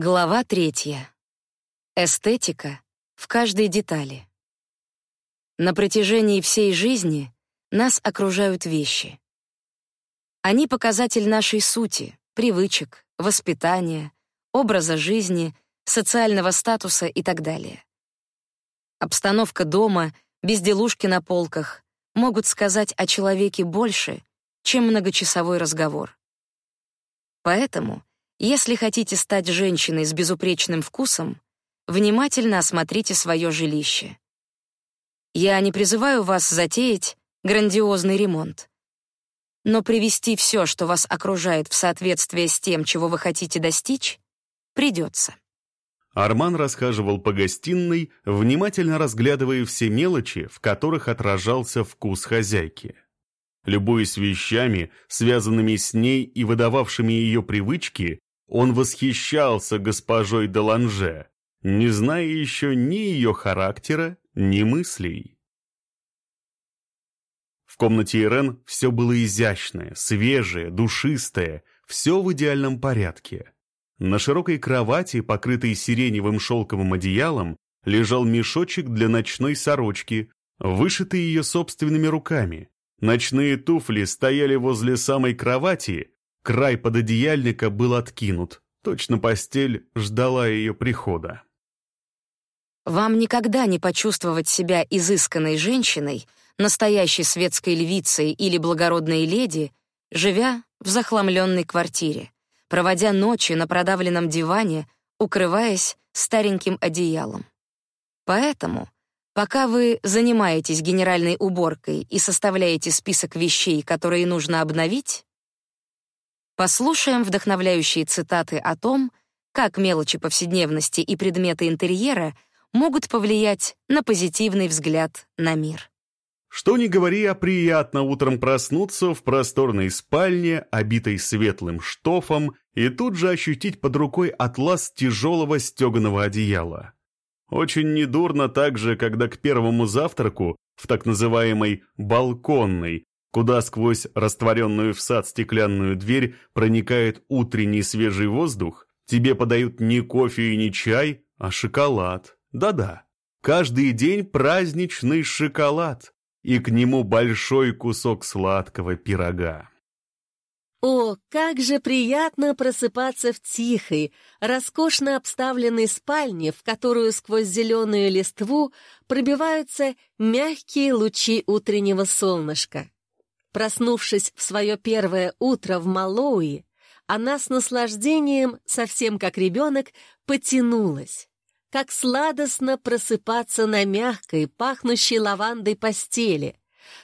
Глава третья. Эстетика в каждой детали. На протяжении всей жизни нас окружают вещи. Они показатель нашей сути, привычек, воспитания, образа жизни, социального статуса и так далее. Обстановка дома, безделушки на полках могут сказать о человеке больше, чем многочасовой разговор. Поэтому если хотите стать женщиной с безупречным вкусом, внимательно осмотрите свое жилище. Я не призываю вас затеять грандиозный ремонт. Но привести все, что вас окружает, в соответствие с тем, чего вы хотите достичь, придется. Арман расхаживал по гостиной, внимательно разглядывая все мелочи, в которых отражался вкус хозяйки. Любуясь вещами, связанными с ней и выдававшими ее привычки, он восхищался госпожой Деланже, не зная еще ни ее характера, ни мыслей. В комнате Ирен все было изящное, свежее, душистое, все в идеальном порядке. На широкой кровати, покрытой сиреневым шелковым одеялом, лежал мешочек для ночной сорочки, вышитый ее собственными руками. Ночные туфли стояли возле самой кровати, Край пододеяльника был откинут. Точно постель ждала ее прихода. Вам никогда не почувствовать себя изысканной женщиной, настоящей светской львицей или благородной леди, живя в захламленной квартире, проводя ночи на продавленном диване, укрываясь стареньким одеялом. Поэтому, пока вы занимаетесь генеральной уборкой и составляете список вещей, которые нужно обновить, Послушаем вдохновляющие цитаты о том, как мелочи повседневности и предметы интерьера могут повлиять на позитивный взгляд на мир. Что ни говори, а приятно утром проснуться в просторной спальне, обитой светлым штофом, и тут же ощутить под рукой атлас тяжелого стеганого одеяла. Очень недурно также, когда к первому завтраку в так называемой «балконной» куда сквозь растворенную в сад стеклянную дверь проникает утренний свежий воздух, тебе подают не кофе и не чай, а шоколад. Да-да, каждый день праздничный шоколад, и к нему большой кусок сладкого пирога. О, как же приятно просыпаться в тихой, роскошно обставленной спальне, в которую сквозь зеленую листву пробиваются мягкие лучи утреннего солнышка. Проснувшись в свое первое утро в Малоуи, она с наслаждением, совсем как ребенок, потянулась. Как сладостно просыпаться на мягкой, пахнущей лавандой постели,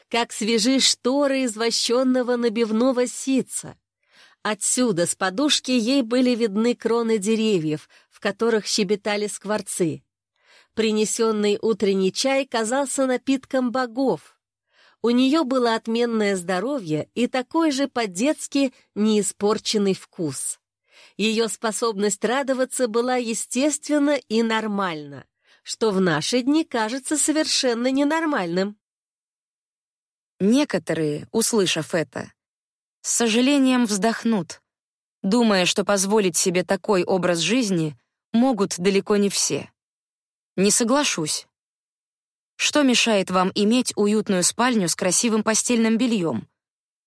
как свежи шторы из вощенного набивного ситца. Отсюда, с подушки, ей были видны кроны деревьев, в которых щебетали скворцы. Принесенный утренний чай казался напитком богов, у нее было отменное здоровье и такой же по-детски неиспорченный вкус. Ее способность радоваться была естественна и нормальна, что в наши дни кажется совершенно ненормальным. Некоторые, услышав это, с сожалением вздохнут, думая, что позволить себе такой образ жизни могут далеко не все. Не соглашусь. Что мешает вам иметь уютную спальню с красивым постельным бельем?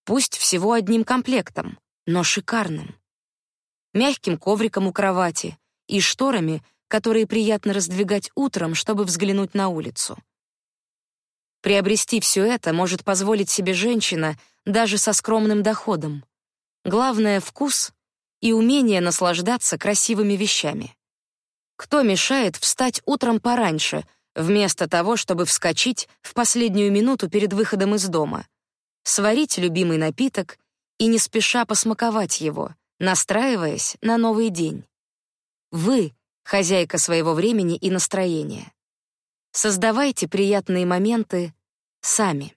Пусть всего одним комплектом, но шикарным. Мягким ковриком у кровати и шторами, которые приятно раздвигать утром, чтобы взглянуть на улицу. Приобрести все это может позволить себе женщина даже со скромным доходом. Главное — вкус и умение наслаждаться красивыми вещами. Кто мешает встать утром пораньше — вместо того, чтобы вскочить в последнюю минуту перед выходом из дома, сварить любимый напиток и не спеша посмаковать его, настраиваясь на новый день. Вы — хозяйка своего времени и настроения. Создавайте приятные моменты сами.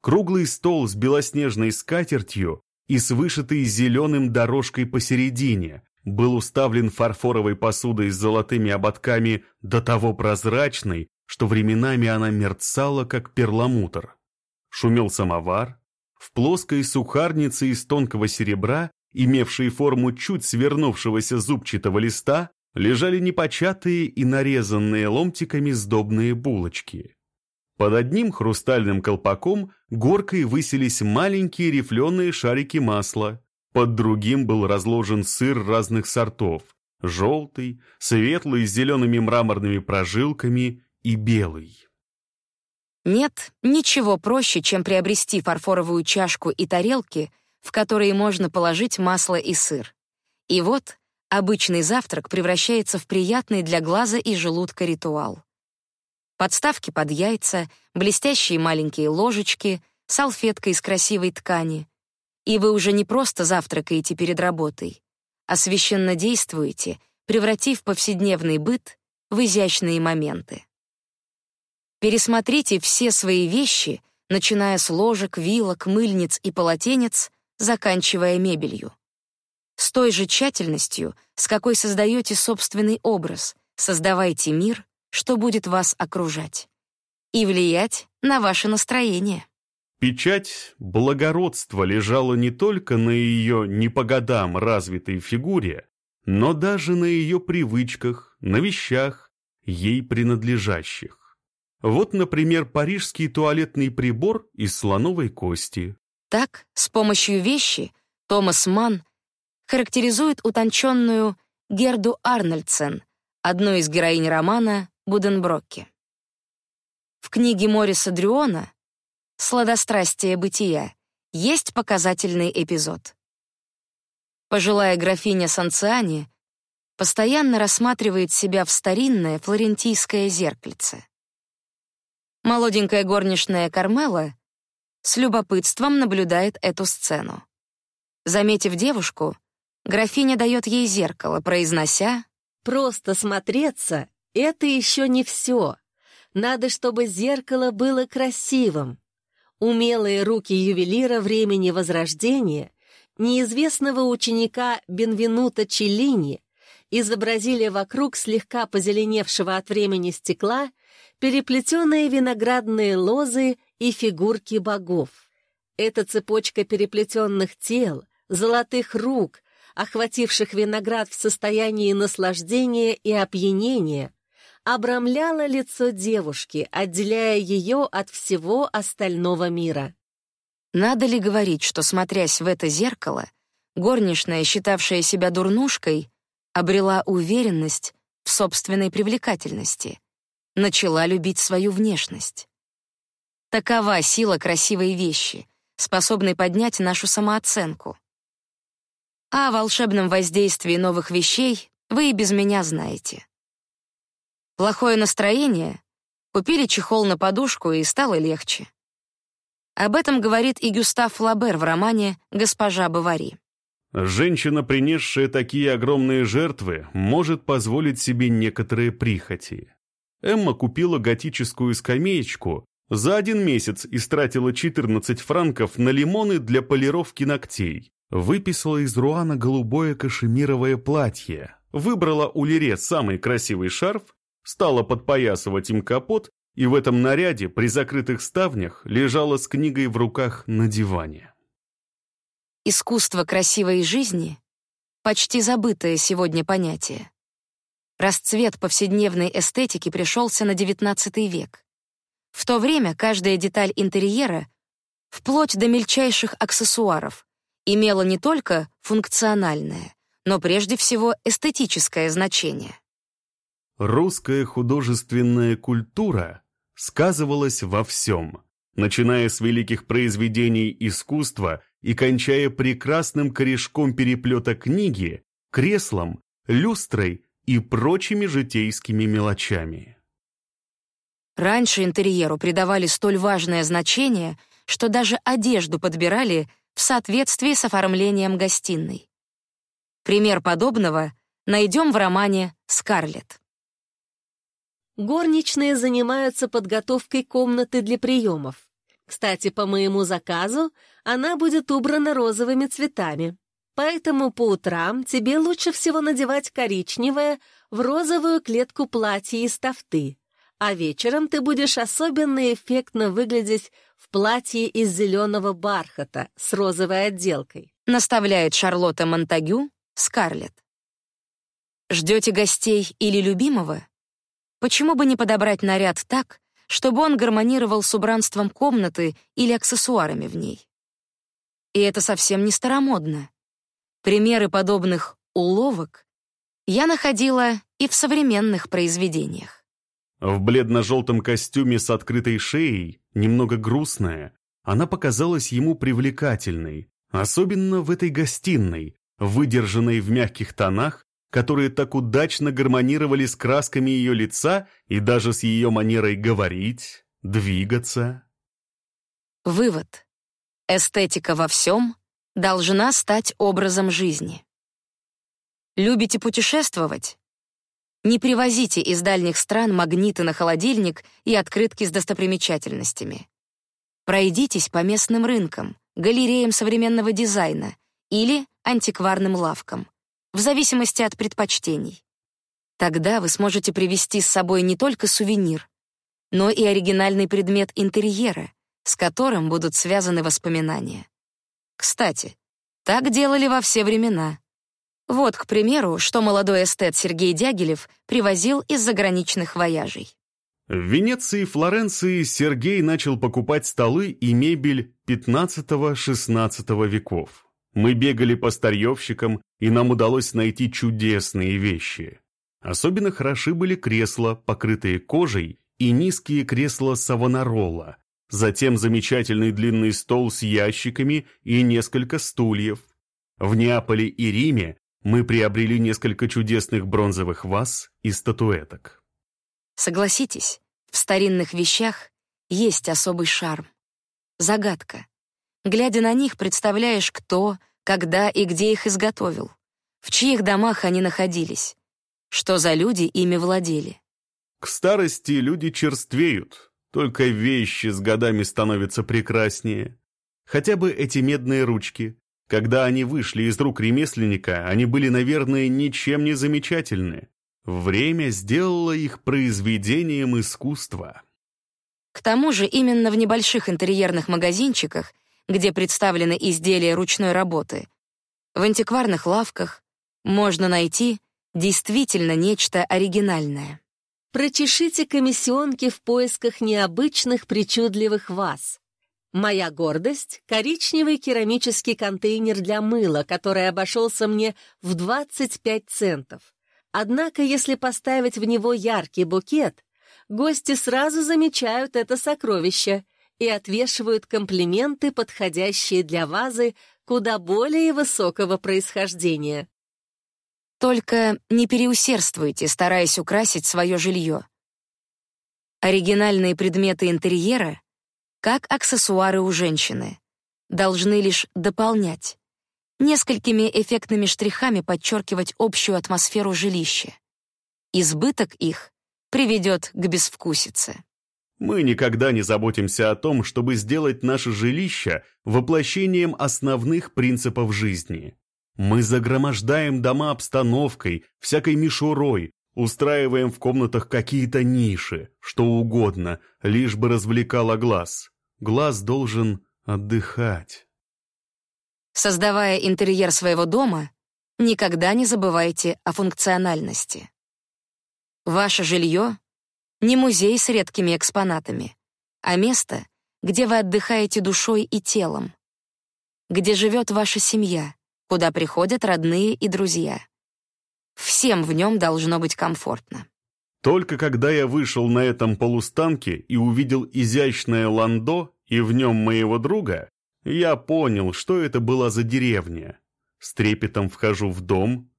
Круглый стол с белоснежной скатертью и с вышитой зеленым дорожкой посередине, был уставлен фарфоровой посудой с золотыми ободками до того прозрачной, что временами она мерцала, как перламутр. Шумел самовар, в плоской сухарнице из тонкого серебра имевшие форму чуть свернувшегося зубчатого листа, лежали непочатые и нарезанные ломтиками сдобные булочки. Под одним хрустальным колпаком горкой высились маленькие рифленые шарики масла, под другим был разложен сыр разных сортов – желтый, светлый с зелеными мраморными прожилками и белый. Нет ничего проще, чем приобрести фарфоровую чашку и тарелки, в которые можно положить масло и сыр. И вот обычный завтрак превращается в приятный для глаза и желудка ритуал. Подставки под яйца, блестящие маленькие ложечки, салфетка из красивой ткани. И вы уже не просто завтракаете перед работой, а священно действуете, превратив повседневный быт в изящные моменты. Пересмотрите все свои вещи, начиная с ложек, вилок, мыльниц и полотенец, заканчивая мебелью. С той же тщательностью, с какой создаете собственный образ, создавайте мир, что будет вас окружать и влиять на ваше настроение. Печать благородства лежала не только на ее не по годам развитой фигуре, но даже на ее привычках, на вещах, ей принадлежащих. Вот, например, парижский туалетный прибор из слоновой кости. Так, с помощью вещи Томас Манн характеризует утонченную Герду Арнольдсен, одну из героинь романа Буденброкке. В книге Мориса Дрюона «Сладострастие бытия» есть показательный эпизод. Пожилая графиня Санциани постоянно рассматривает себя в старинное флорентийское зеркальце. Молоденькая горничная Кармела с любопытством наблюдает эту сцену. Заметив девушку, графиня дает ей зеркало, произнося «Просто смотреться — это еще не все. Надо, чтобы зеркало было красивым». Умелые руки ювелира времени Возрождения, неизвестного ученика Бенвенута Челлини, изобразили вокруг слегка позеленевшего от времени стекла переплетенные виноградные лозы и фигурки богов. Эта цепочка переплетенных тел, золотых рук, охвативших виноград в состоянии наслаждения и опьянения, обрамляла лицо девушки, отделяя ее от всего остального мира. Надо ли говорить, что, смотрясь в это зеркало, горничная, считавшая себя дурнушкой, обрела уверенность в собственной привлекательности — начала любить свою внешность. Такова сила красивой вещи, способной поднять нашу самооценку. А о волшебном воздействии новых вещей вы и без меня знаете. Плохое настроение, купили чехол на подушку и стало легче. Об этом говорит и Гюстав Флабер в романе «Госпожа Бавари». Женщина, принесшая такие огромные жертвы, может позволить себе некоторые прихоти. Эмма купила готическую скамеечку, за один месяц истратила 14 франков на лимоны для полировки ногтей, выписала из Руана голубое кашемировое платье, выбрала у Лере самый красивый шарф, стала подпоясывать им капот, и в этом наряде при закрытых ставнях лежала с книгой в руках на диване. Искусство красивой жизни — почти забытое сегодня понятие. Расцвет повседневной эстетики пришелся на XIX век. В то время каждая деталь интерьера, вплоть до мельчайших аксессуаров, имела не только функциональное, но прежде всего эстетическое значение. Русская художественная культура сказывалась во всем, начиная с великих произведений искусства и кончая прекрасным корешком переплета книги, креслом, люстрой и прочими житейскими мелочами. Раньше интерьеру придавали столь важное значение, что даже одежду подбирали в соответствии с оформлением гостиной. Пример подобного найдем в романе «Скарлетт». Горничные занимаются подготовкой комнаты для приемов. Кстати, по моему заказу она будет убрана розовыми цветами. Поэтому по утрам тебе лучше всего надевать коричневое в розовую клетку платье из тафты, а вечером ты будешь особенно эффектно выглядеть в платье из зеленого бархата с розовой отделкой. наставляет Шарлотта Монтагю, Скарлетт. Ждете гостей или любимого? Почему бы не подобрать наряд так, чтобы он гармонировал с убранством комнаты или аксессуарами в ней? И это совсем не старомодно. Примеры подобных уловок я находила и в современных произведениях. В бледно-желтом костюме с открытой шеей, немного грустная, она показалась ему привлекательной, особенно в этой гостиной, выдержанной в мягких тонах, которые так удачно гармонировали с красками ее лица и даже с ее манерой говорить, двигаться. Вывод. Эстетика во всем должна стать образом жизни. Любите путешествовать? Не привозите из дальних стран магниты на холодильник и открытки с достопримечательностями. Пройдитесь по местным рынкам, галереям современного дизайна или антикварным лавкам, в зависимости от предпочтений. Тогда вы сможете привезти с собой не только сувенир, но и оригинальный предмет интерьера, с которым будут связаны воспоминания. Кстати, так делали во все времена. Вот, к примеру, что молодой эстет Сергей Дягилев привозил из заграничных вояжей. В Венеции и Флоренции Сергей начал покупать столы и мебель XV-XVI веков. Мы бегали по старьевщикам, и нам удалось найти чудесные вещи. Особенно хороши были кресла, покрытые кожей, и низкие кресла Савонарола, затем замечательный длинный стол с ящиками и несколько стульев. В Неаполе и Риме мы приобрели несколько чудесных бронзовых ваз и статуэток. Согласитесь, в старинных вещах есть особый шарм. Загадка. Глядя на них, представляешь, кто, когда и где их изготовил, в чьих домах они находились, что за люди ими владели. К старости люди черствеют, только вещи с годами становятся прекраснее. Хотя бы эти медные ручки. Когда они вышли из рук ремесленника, они были, наверное, ничем не замечательны. Время сделало их произведением искусства. К тому же именно в небольших интерьерных магазинчиках, где представлены изделия ручной работы, в антикварных лавках можно найти действительно нечто оригинальное. Прочешите комиссионки в поисках необычных причудливых ваз. Моя гордость — коричневый керамический контейнер для мыла, который обошелся мне в 25 центов. Однако, если поставить в него яркий букет, гости сразу замечают это сокровище и отвешивают комплименты, подходящие для вазы куда более высокого происхождения. Только не переусердствуйте, стараясь украсить свое жилье. Оригинальные предметы интерьера, как аксессуары у женщины, должны лишь дополнять, несколькими эффектными штрихами подчеркивать общую атмосферу жилища. Избыток их приведет к безвкусице. Мы никогда не заботимся о том, чтобы сделать наше жилище воплощением основных принципов жизни. Мы загромождаем дома обстановкой, всякой мишурой, устраиваем в комнатах какие-то ниши, что угодно, лишь бы развлекало глаз. Глаз должен отдыхать. Создавая интерьер своего дома, никогда не забывайте о функциональности. Ваше жилье — не музей с редкими экспонатами, а место, где вы отдыхаете душой и телом, где живет ваша семья, куда приходят родные и друзья. Всем в нем должно быть комфортно. Только когда я вышел на этом полустанке и увидел изящное ландо и в нем моего друга, я понял, что это была за деревня. С трепетом вхожу в дом.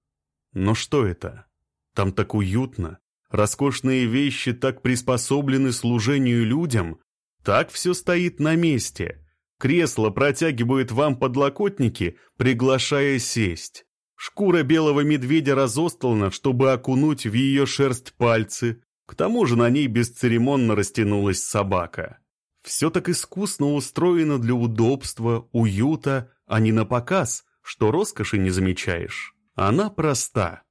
Но что это? Там так уютно. Роскошные вещи так приспособлены служению людям. Так все стоит на месте. Кресло протягивает вам подлокотники, приглашая сесть. Шкура белого медведя разостлана, чтобы окунуть в ее шерсть пальцы. К тому же на ней бесцеремонно растянулась собака. Все так искусно устроено для удобства, уюта, а не на показ, что роскоши не замечаешь. Она проста.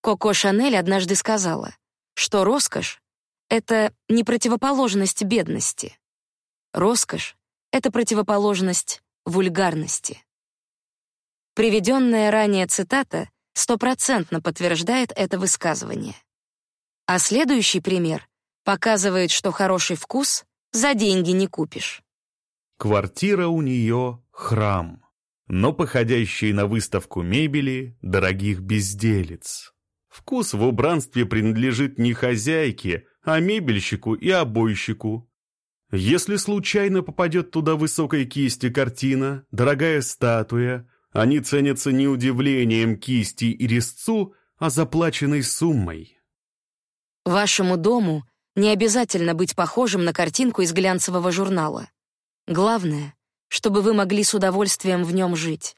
Коко Шанель однажды сказала, что роскошь — это не противоположность бедности. Роскошь — это противоположность вульгарности. Приведенная ранее цитата стопроцентно подтверждает это высказывание. А следующий пример показывает, что хороший вкус за деньги не купишь. Квартира у нее — храм, но походящий на выставку мебели дорогих безделец. Вкус в убранстве принадлежит не хозяйке, а мебельщику и обойщику. Если случайно попадет туда высокой кисти картина, дорогая статуя, они ценятся не удивлением кисти и резцу, а заплаченной суммой. Вашему дому не обязательно быть похожим на картинку из глянцевого журнала. Главное, чтобы вы могли с удовольствием в нем жить.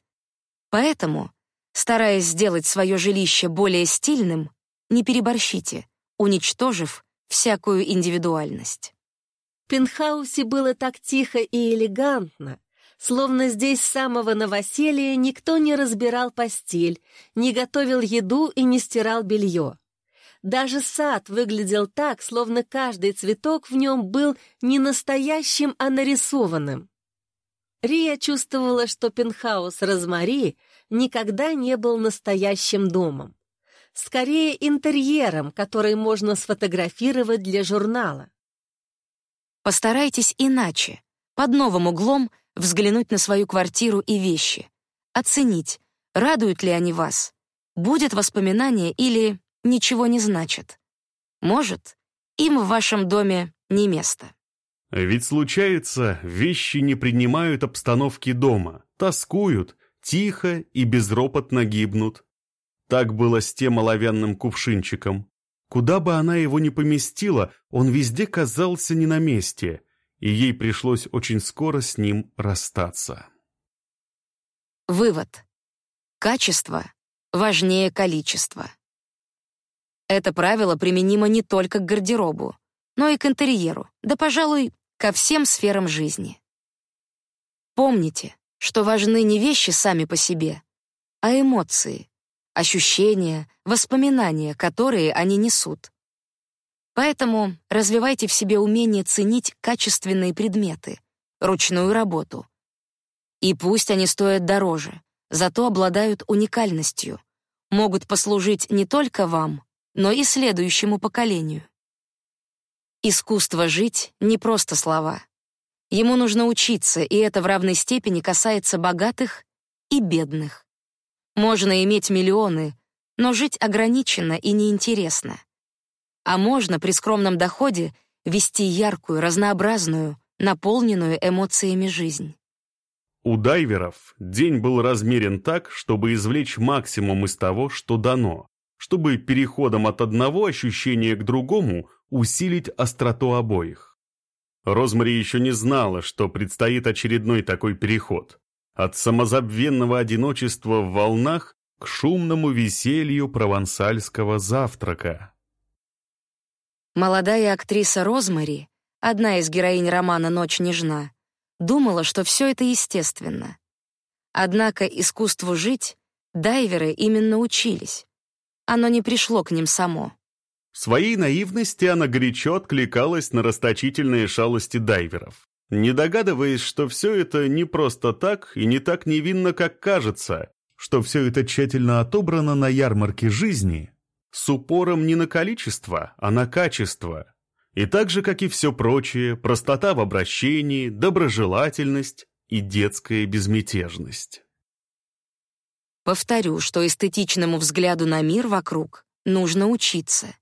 Поэтому, стараясь сделать свое жилище более стильным, не переборщите, уничтожив всякую индивидуальность. В пентхаусе было так тихо и элегантно, словно здесь с самого новоселья никто не разбирал постель, не готовил еду и не стирал белье. Даже сад выглядел так, словно каждый цветок в нем был не настоящим, а нарисованным. Рия чувствовала, что пентхаус Розмари никогда не был настоящим домом. Скорее, интерьером, который можно сфотографировать для журнала. Постарайтесь иначе, под новым углом взглянуть на свою квартиру и вещи, оценить, радуют ли они вас, будет воспоминание или ничего не значит. Может, им в вашем доме не место. Ведь случается, вещи не принимают обстановки дома, тоскуют, тихо и безропотно гибнут. Так было с тем оловянным кувшинчиком. Куда бы она его ни поместила, он везде казался не на месте, и ей пришлось очень скоро с ним расстаться. Вывод. Качество важнее количества. Это правило применимо не только к гардеробу, но и к интерьеру, да, пожалуй, ко всем сферам жизни. Помните, что важны не вещи сами по себе, а эмоции, ощущения, воспоминания, которые они несут. Поэтому развивайте в себе умение ценить качественные предметы, ручную работу. И пусть они стоят дороже, зато обладают уникальностью, могут послужить не только вам, но и следующему поколению. Искусство жить — не просто слова. Ему нужно учиться, и это в равной степени касается богатых и бедных. Можно иметь миллионы, но жить ограниченно и неинтересно. А можно при скромном доходе вести яркую, разнообразную, наполненную эмоциями жизнь. У дайверов день был размерен так, чтобы извлечь максимум из того, что дано, чтобы переходом от одного ощущения к другому усилить остроту обоих. Розмари еще не знала, что предстоит очередной такой переход. От самозабвенного одиночества в волнах к шумному веселью провансальского завтрака. Молодая актриса Розмари, одна из героинь романа «Ночь нежна», думала, что все это естественно. Однако искусству жить дайверы именно учились. Оно не пришло к ним само. В своей наивности она горячо откликалась на расточительные шалости дайверов, не догадываясь, что все это не просто так и не так невинно, как кажется, что все это тщательно отобрано на ярмарке жизни, с упором не на количество, а на качество. И так же, как и все прочее, простота в обращении, доброжелательность и детская безмятежность. Повторю, что эстетичному взгляду на мир вокруг нужно учиться.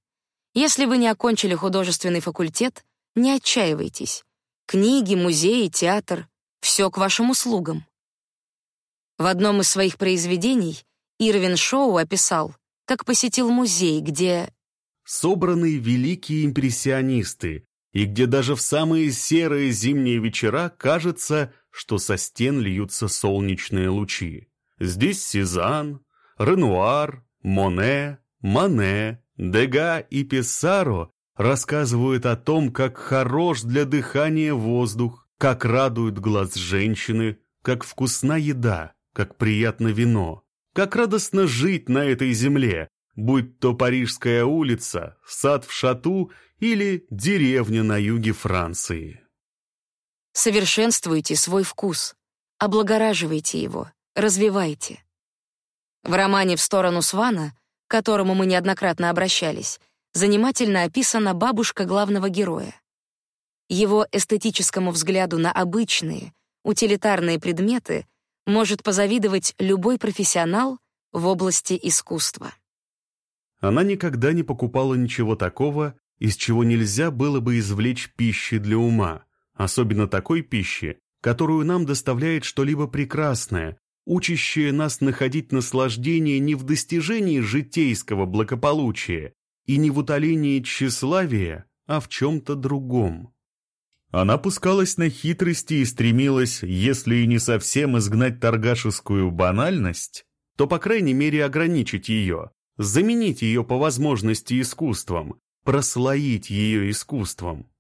Если вы не окончили художественный факультет, не отчаивайтесь. Книги, музеи, театр — все к вашим услугам. В одном из своих произведений Ирвин Шоу описал, как посетил музей, где собраны великие импрессионисты, и где даже в самые серые зимние вечера кажется, что со стен льются солнечные лучи. Здесь Сезанн, Ренуар, Моне, Мане, Дега и Писаро рассказывают о том, как хорош для дыхания воздух, как радует глаз женщины, как вкусна еда, как приятно вино, как радостно жить на этой земле, будь то Парижская улица, сад в Шату или деревня на юге Франции. Совершенствуйте свой вкус, облагораживайте его, развивайте. В романе «В сторону Свана», к которому мы неоднократно обращались, занимательно описана бабушка главного героя. Его эстетическому взгляду на обычные, утилитарные предметы может позавидовать любой профессионал в области искусства. Она никогда не покупала ничего такого, из чего нельзя было бы извлечь пищи для ума, особенно такой пищи, которую нам доставляет что-либо прекрасное, учащее нас находить наслаждение не в достижении житейского благополучия и не в утолении тщеславия, а в чем-то другом. Она пускалась на хитрости и стремилась, если и не совсем изгнать торгашескую банальность, то, по крайней мере, ограничить ее, заменить ее по возможности искусством, прослоить ее искусством.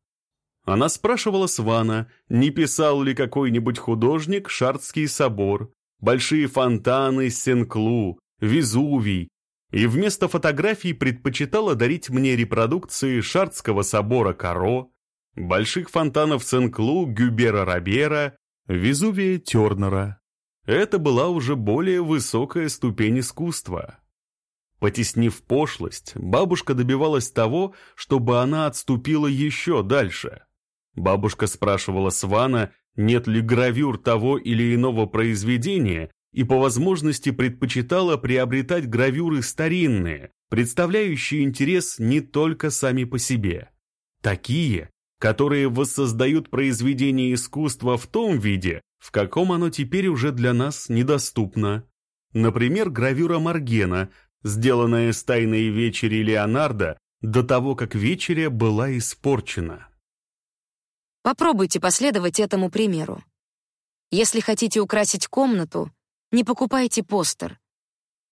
Она спрашивала Свана, не писал ли какой-нибудь художник Шартский собор, большие фонтаны Сен-Клу, Везувий, и вместо фотографий предпочитала дарить мне репродукции Шартского собора Каро, больших фонтанов Сен-Клу Гюбера Робера, Везувия Тернера. Это была уже более высокая ступень искусства. Потеснив пошлость, бабушка добивалась того, чтобы она отступила еще дальше. Бабушка спрашивала Свана, нет ли гравюр того или иного произведения, и по возможности предпочитала приобретать гравюры старинные, представляющие интерес не только сами по себе. Такие, которые воссоздают произведение искусства в том виде, в каком оно теперь уже для нас недоступно. Например, гравюра Маргена, сделанная с тайной вечери Леонардо до того, как вечеря была испорчена. Попробуйте последовать этому примеру. Если хотите украсить комнату, не покупайте постер,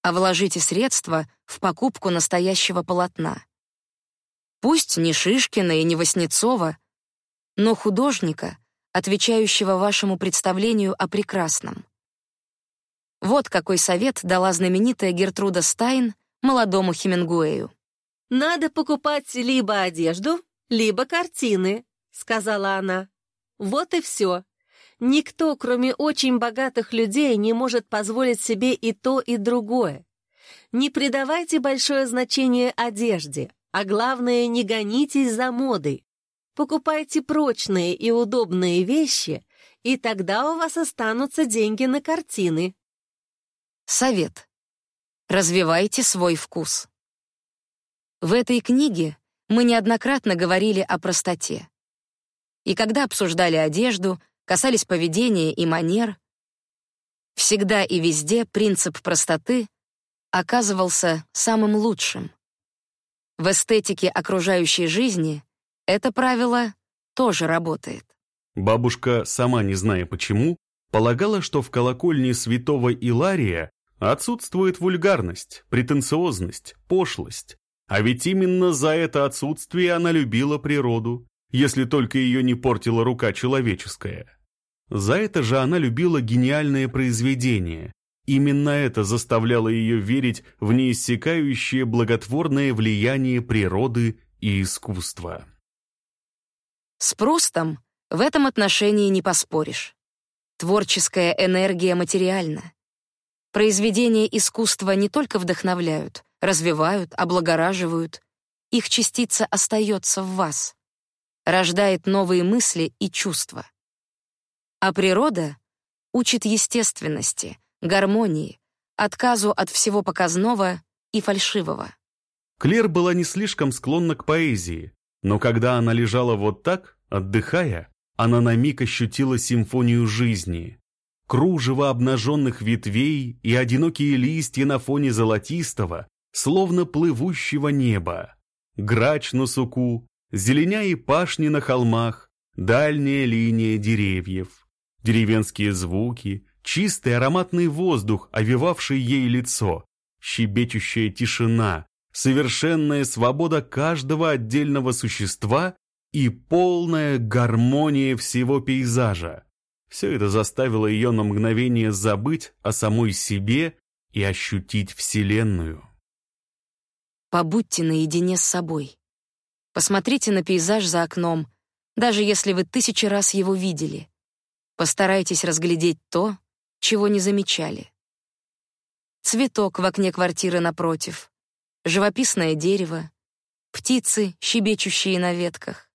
а вложите средства в покупку настоящего полотна. Пусть не Шишкина и не Васнецова, но художника, отвечающего вашему представлению о прекрасном. Вот какой совет дала знаменитая Гертруда Стайн молодому Хемингуэю. «Надо покупать либо одежду, либо картины», — сказала она. «Вот и все. Никто, кроме очень богатых людей, не может позволить себе и то, и другое. Не придавайте большое значение одежде, а главное, не гонитесь за модой. Покупайте прочные и удобные вещи, и тогда у вас останутся деньги на картины. Совет. Развивайте свой вкус. В этой книге мы неоднократно говорили о простоте. И когда обсуждали одежду, касались поведения и манер, всегда и везде принцип простоты оказывался самым лучшим. В эстетике окружающей жизни это правило тоже работает. Бабушка, сама не зная почему, полагала, что в колокольне святого Илария Отсутствует вульгарность, претенциозность, пошлость. А ведь именно за это отсутствие она любила природу, если только ее не портила рука человеческая. За это же она любила гениальное произведение. Именно это заставляло ее верить в неиссякающее благотворное влияние природы и искусства. С Прустом в этом отношении не поспоришь. Творческая энергия материальна. Произведения искусства не только вдохновляют, развивают, облагораживают. Их частица остается в вас, рождает новые мысли и чувства. А природа учит естественности, гармонии, отказу от всего показного и фальшивого. Клер была не слишком склонна к поэзии, но когда она лежала вот так, отдыхая, она на миг ощутила симфонию жизни, кружево обнаженных ветвей и одинокие листья на фоне золотистого, словно плывущего неба, грач на суку, зеленя и пашни на холмах, дальняя линия деревьев, деревенские звуки, чистый ароматный воздух, овивавший ей лицо, щебечущая тишина, совершенная свобода каждого отдельного существа и полная гармония всего пейзажа. Все это заставило ее на мгновение забыть о самой себе и ощутить Вселенную. Побудьте наедине с собой. Посмотрите на пейзаж за окном, даже если вы тысячи раз его видели. Постарайтесь разглядеть то, чего не замечали. цветок в окне квартиры напротив, живописное дерево, птицы, щебечущие на ветках.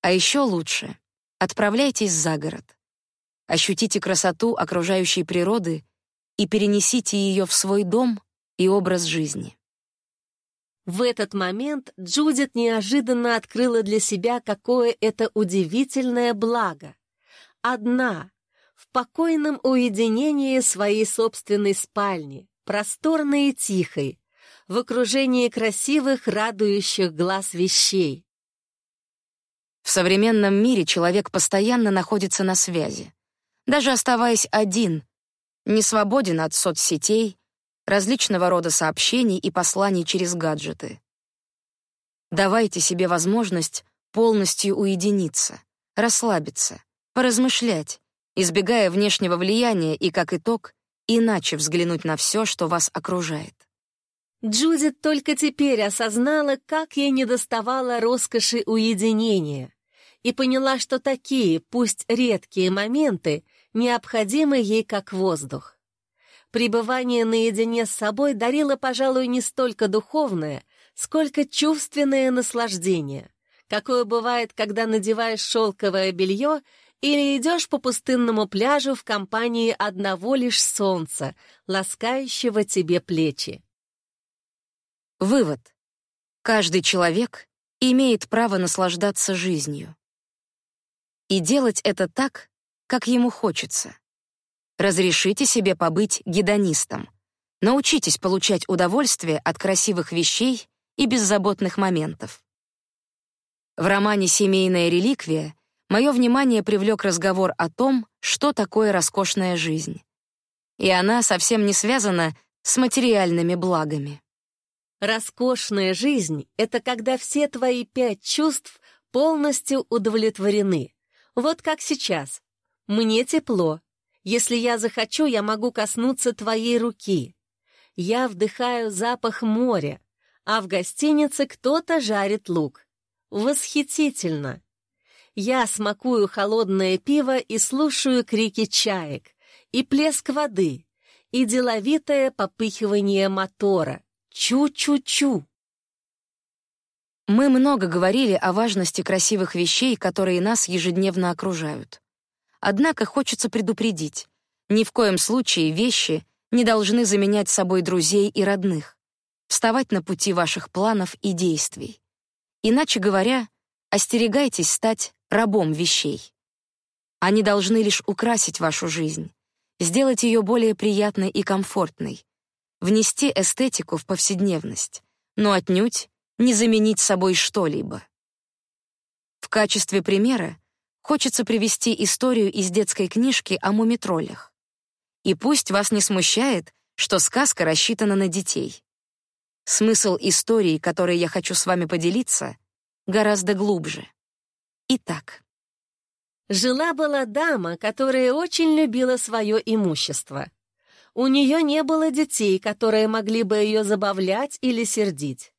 А еще лучше — отправляйтесь за город. Ощутите красоту окружающей природы и перенесите ее в свой дом и образ жизни. В этот момент Джудит неожиданно открыла для себя, какое это удивительное благо. Одна, в покойном уединении своей собственной спальни, просторной и тихой, в окружении красивых, радующих глаз вещей. В современном мире человек постоянно находится на связи. Даже оставаясь один, не свободен от соцсетей, различного рода сообщений и посланий через гаджеты. Давайте себе возможность полностью уединиться, расслабиться, поразмышлять, избегая внешнего влияния и, как итог, иначе взглянуть на все, что вас окружает. Джудит только теперь осознала, как ей недоставало роскоши уединения, и поняла, что такие, пусть редкие моменты, необходимы ей как воздух. Пребывание наедине с собой дарило, пожалуй, не столько духовное, сколько чувственное наслаждение, какое бывает, когда надеваешь шелковое белье или идешь по пустынному пляжу в компании одного лишь солнца, ласкающего тебе плечи. Вывод. Каждый человек имеет право наслаждаться жизнью. И делать это так, как ему хочется. Разрешите себе побыть гедонистом. Научитесь получать удовольствие от красивых вещей и беззаботных моментов. В романе «Семейная реликвия» мое внимание привлек разговор о том, что такое роскошная жизнь. И она совсем не связана с материальными благами. Роскошная жизнь — это когда все твои пять чувств полностью удовлетворены. Вот как сейчас. Мне тепло, если я захочу, я могу коснуться твоей руки. Я вдыхаю запах моря, а в гостинице кто-то жарит лук. Восхитительно! Я смакую холодное пиво и слушаю крики чаек, и плеск воды, и деловитое попыхивание мотора. Чу-чу-чу! Мы много говорили о важности красивых вещей, которые нас ежедневно окружают. Однако хочется предупредить, ни в коем случае вещи не должны заменять собой друзей и родных, вставать на пути ваших планов и действий. Иначе говоря, остерегайтесь стать рабом вещей. Они должны лишь украсить вашу жизнь, сделать ее более приятной и комфортной, внести эстетику в повседневность, но отнюдь не заменить собой что-либо. В качестве примера хочется привести историю из детской книжки о мумитроллях. И пусть вас не смущает, что сказка рассчитана на детей. Смысл истории, которой я хочу с вами поделиться, гораздо глубже. Итак. Жила-была дама, которая очень любила свое имущество. У нее не было детей, которые могли бы ее забавлять или сердить.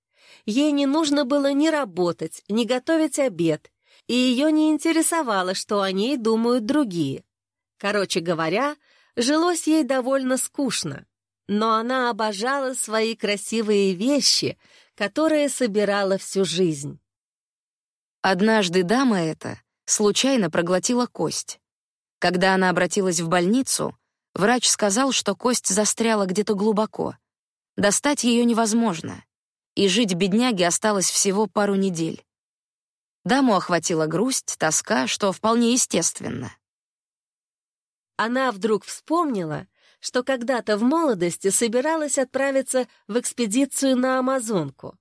Ей не нужно было ни работать, ни готовить обед, и ее не интересовало, что о ней думают другие. Короче говоря, жилось ей довольно скучно, но она обожала свои красивые вещи, которые собирала всю жизнь. Однажды дама эта случайно проглотила кость. Когда она обратилась в больницу, врач сказал, что кость застряла где-то глубоко. Достать ее невозможно, и жить бедняге осталось всего пару недель. Даму охватила грусть, тоска, что вполне естественно. Она вдруг вспомнила, что когда-то в молодости собиралась отправиться в экспедицию на Амазонку,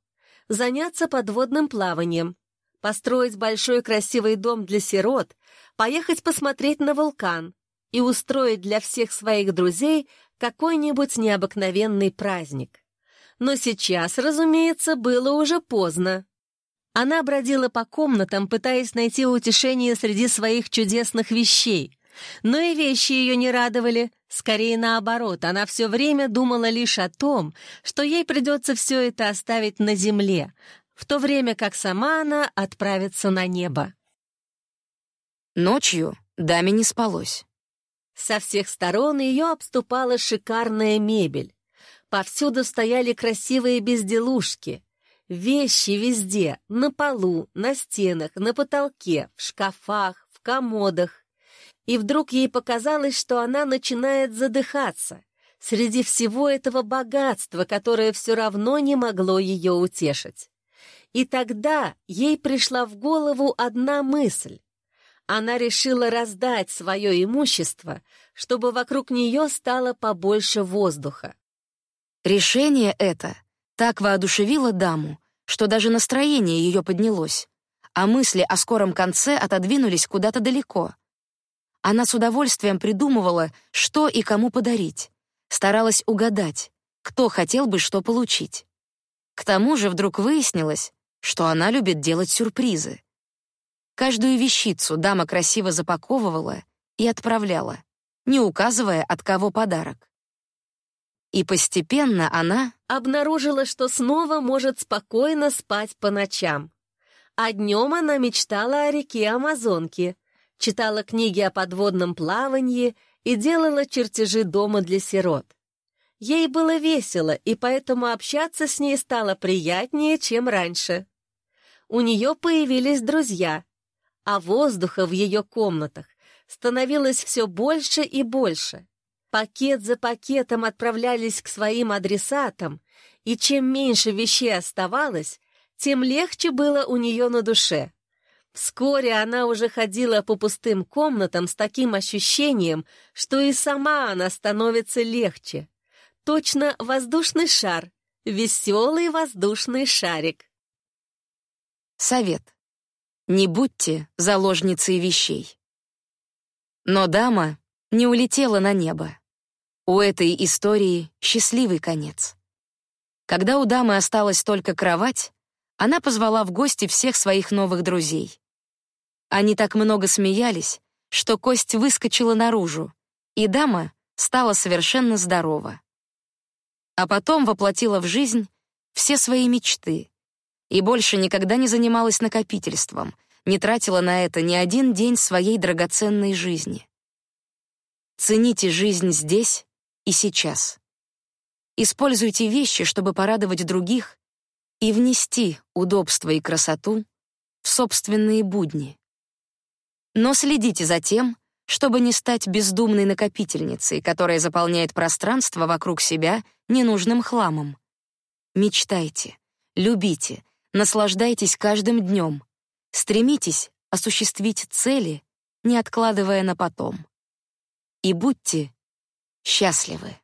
заняться подводным плаванием, построить большой красивый дом для сирот, поехать посмотреть на вулкан и устроить для всех своих друзей какой-нибудь необыкновенный праздник. Но сейчас, разумеется, было уже поздно. Она бродила по комнатам, пытаясь найти утешение среди своих чудесных вещей. Но и вещи ее не радовали. Скорее наоборот, она все время думала лишь о том, что ей придется все это оставить на земле, в то время как сама она отправится на небо. Ночью даме не спалось. Со всех сторон ее обступала шикарная мебель. Повсюду стояли красивые безделушки. Вещи везде, на полу, на стенах, на потолке, в шкафах, в комодах. И вдруг ей показалось, что она начинает задыхаться среди всего этого богатства, которое все равно не могло ее утешить. И тогда ей пришла в голову одна мысль. Она решила раздать свое имущество, чтобы вокруг нее стало побольше воздуха. Решение это так воодушевило даму, что даже настроение ее поднялось, а мысли о скором конце отодвинулись куда-то далеко. Она с удовольствием придумывала, что и кому подарить, старалась угадать, кто хотел бы что получить. К тому же вдруг выяснилось, что она любит делать сюрпризы. Каждую вещицу дама красиво запаковывала и отправляла, не указывая, от кого подарок. И постепенно она обнаружила, что снова может спокойно спать по ночам. А днем она мечтала о реке Амазонке, читала книги о подводном плавании и делала чертежи дома для сирот. Ей было весело, и поэтому общаться с ней стало приятнее, чем раньше. У нее появились друзья, а воздуха в ее комнатах становилось все больше и больше. Пакет за пакетом отправлялись к своим адресатам, и чем меньше вещей оставалось, тем легче было у нее на душе. Вскоре она уже ходила по пустым комнатам с таким ощущением, что и сама она становится легче. Точно воздушный шар, веселый воздушный шарик. Совет. Не будьте заложницей вещей. Но дама не улетела на небо. У этой истории счастливый конец. Когда у дамы осталась только кровать, она позвала в гости всех своих новых друзей. Они так много смеялись, что кость выскочила наружу, и дама стала совершенно здорова. А потом воплотила в жизнь все свои мечты и больше никогда не занималась накопительством, не тратила на это ни один день своей драгоценной жизни. Цените жизнь здесь и сейчас. Используйте вещи, чтобы порадовать других и внести удобство и красоту в собственные будни. Но следите за тем, чтобы не стать бездумной накопительницей, которая заполняет пространство вокруг себя ненужным хламом. Мечтайте, любите, наслаждайтесь каждым днем, стремитесь осуществить цели, не откладывая на потом. И будьте счастливы.